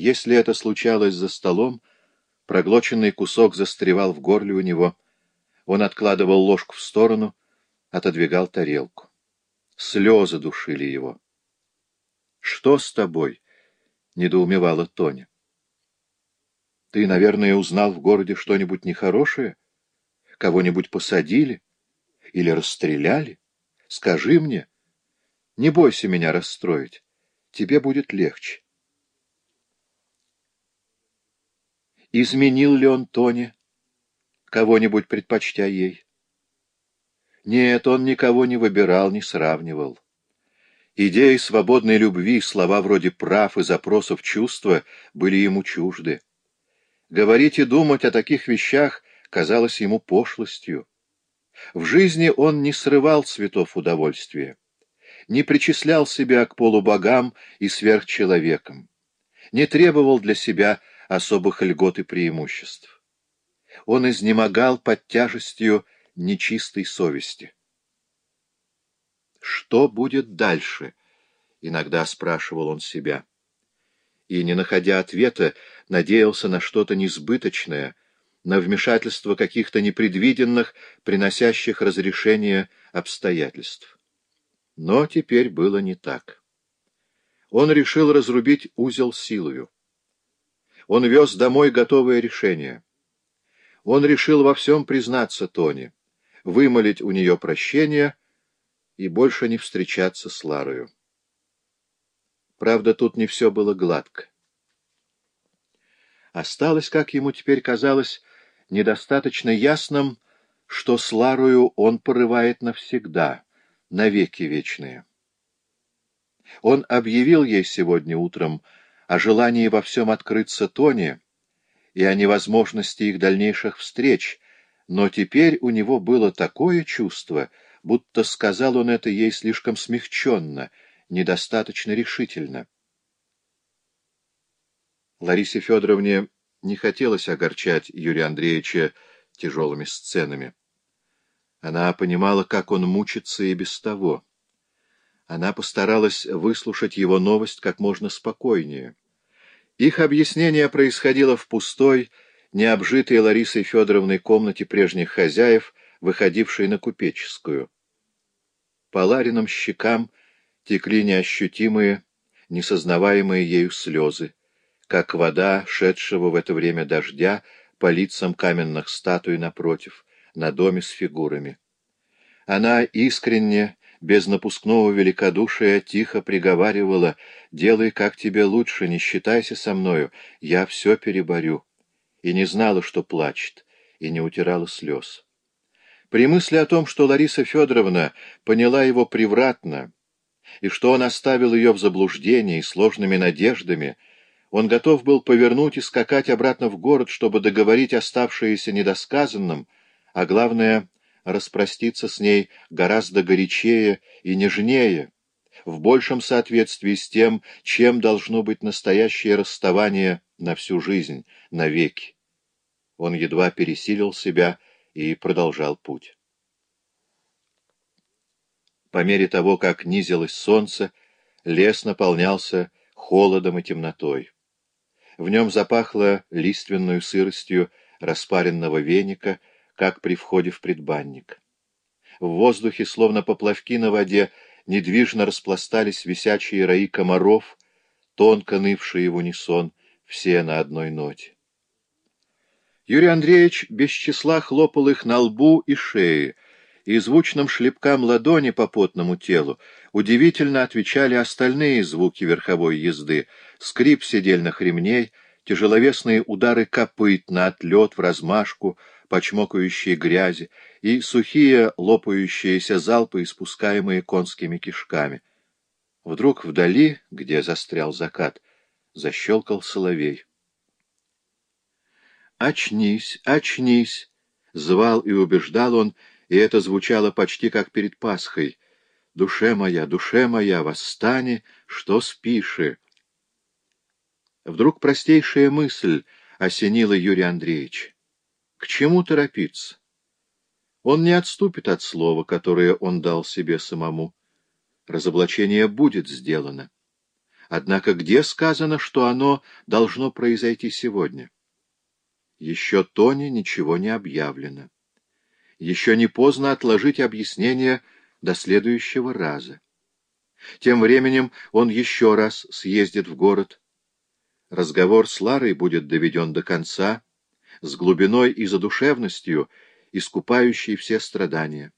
Если это случалось за столом, проглоченный кусок застревал в горле у него. Он откладывал ложку в сторону, отодвигал тарелку. Слезы душили его. «Что с тобой?» — недоумевала Тоня. «Ты, наверное, узнал в городе что-нибудь нехорошее? Кого-нибудь посадили? Или расстреляли? Скажи мне. Не бойся меня расстроить. Тебе будет легче». Изменил ли он Тоне? Кого-нибудь предпочтя ей? Нет, он никого не выбирал, не сравнивал. Идеи свободной любви, слова вроде прав и запросов чувства были ему чужды. Говорить и думать о таких вещах казалось ему пошлостью. В жизни он не срывал цветов удовольствия, не причислял себя к полубогам и сверхчеловекам, не требовал для себя особых льгот и преимуществ. Он изнемогал под тяжестью нечистой совести. Что будет дальше? Иногда спрашивал он себя. И, не находя ответа, надеялся на что-то несбыточное, на вмешательство каких-то непредвиденных, приносящих разрешение обстоятельств. Но теперь было не так. Он решил разрубить узел силою. Он вез домой готовое решение. Он решил во всем признаться Тони, вымолить у нее прощение — и больше не встречаться с Ларою. Правда, тут не все было гладко. Осталось, как ему теперь казалось, недостаточно ясным, что с Ларою он порывает навсегда, навеки вечные. Он объявил ей сегодня утром о желании во всем открыться Тоне и о невозможности их дальнейших встреч, но теперь у него было такое чувство — будто сказал он это ей слишком смягченно, недостаточно решительно. Ларисе Федоровне не хотелось огорчать Юрия Андреевича тяжелыми сценами. Она понимала, как он мучится и без того. Она постаралась выслушать его новость как можно спокойнее. Их объяснение происходило в пустой, необжитой Ларисой Федоровной комнате прежних хозяев, выходившей на купеческую. По Лариным щекам текли неощутимые, несознаваемые ею слезы, как вода, шедшего в это время дождя, по лицам каменных статуй напротив, на доме с фигурами. Она искренне, без напускного великодушия, тихо приговаривала «Делай, как тебе лучше, не считайся со мною, я все переборю». И не знала, что плачет, и не утирала слез. При мысли о том, что Лариса Федоровна поняла его превратно, и что он оставил ее в заблуждении сложными надеждами, он готов был повернуть и скакать обратно в город, чтобы договорить оставшееся недосказанным, а главное — распроститься с ней гораздо горячее и нежнее, в большем соответствии с тем, чем должно быть настоящее расставание на всю жизнь, навеки. Он едва пересилил себя и продолжал путь. По мере того, как низилось солнце, лес наполнялся холодом и темнотой. В нем запахло лиственную сыростью распаренного веника, как при входе в предбанник. В воздухе, словно поплавки на воде, недвижно распластались висячие раи комаров, тонко нывшие в унисон, все на одной ноте. Юрий Андреевич без числа хлопал их на лбу и шее, и звучным шлепкам ладони по потному телу удивительно отвечали остальные звуки верховой езды, скрип седельных ремней, тяжеловесные удары копыт на отлет в размашку, почмокающие грязи и сухие лопающиеся залпы, испускаемые конскими кишками. Вдруг вдали, где застрял закат, защелкал соловей. «Очнись, очнись!» — звал и убеждал он, и это звучало почти как перед Пасхой. «Душе моя, душе моя, восстань, что спиши!» Вдруг простейшая мысль осенила Юрия Андреевича. К чему торопиться? Он не отступит от слова, которое он дал себе самому. Разоблачение будет сделано. Однако где сказано, что оно должно произойти сегодня? Еще Тони ничего не объявлено. Еще не поздно отложить объяснение до следующего раза. Тем временем он еще раз съездит в город. Разговор с Ларой будет доведен до конца, с глубиной и задушевностью, искупающей все страдания.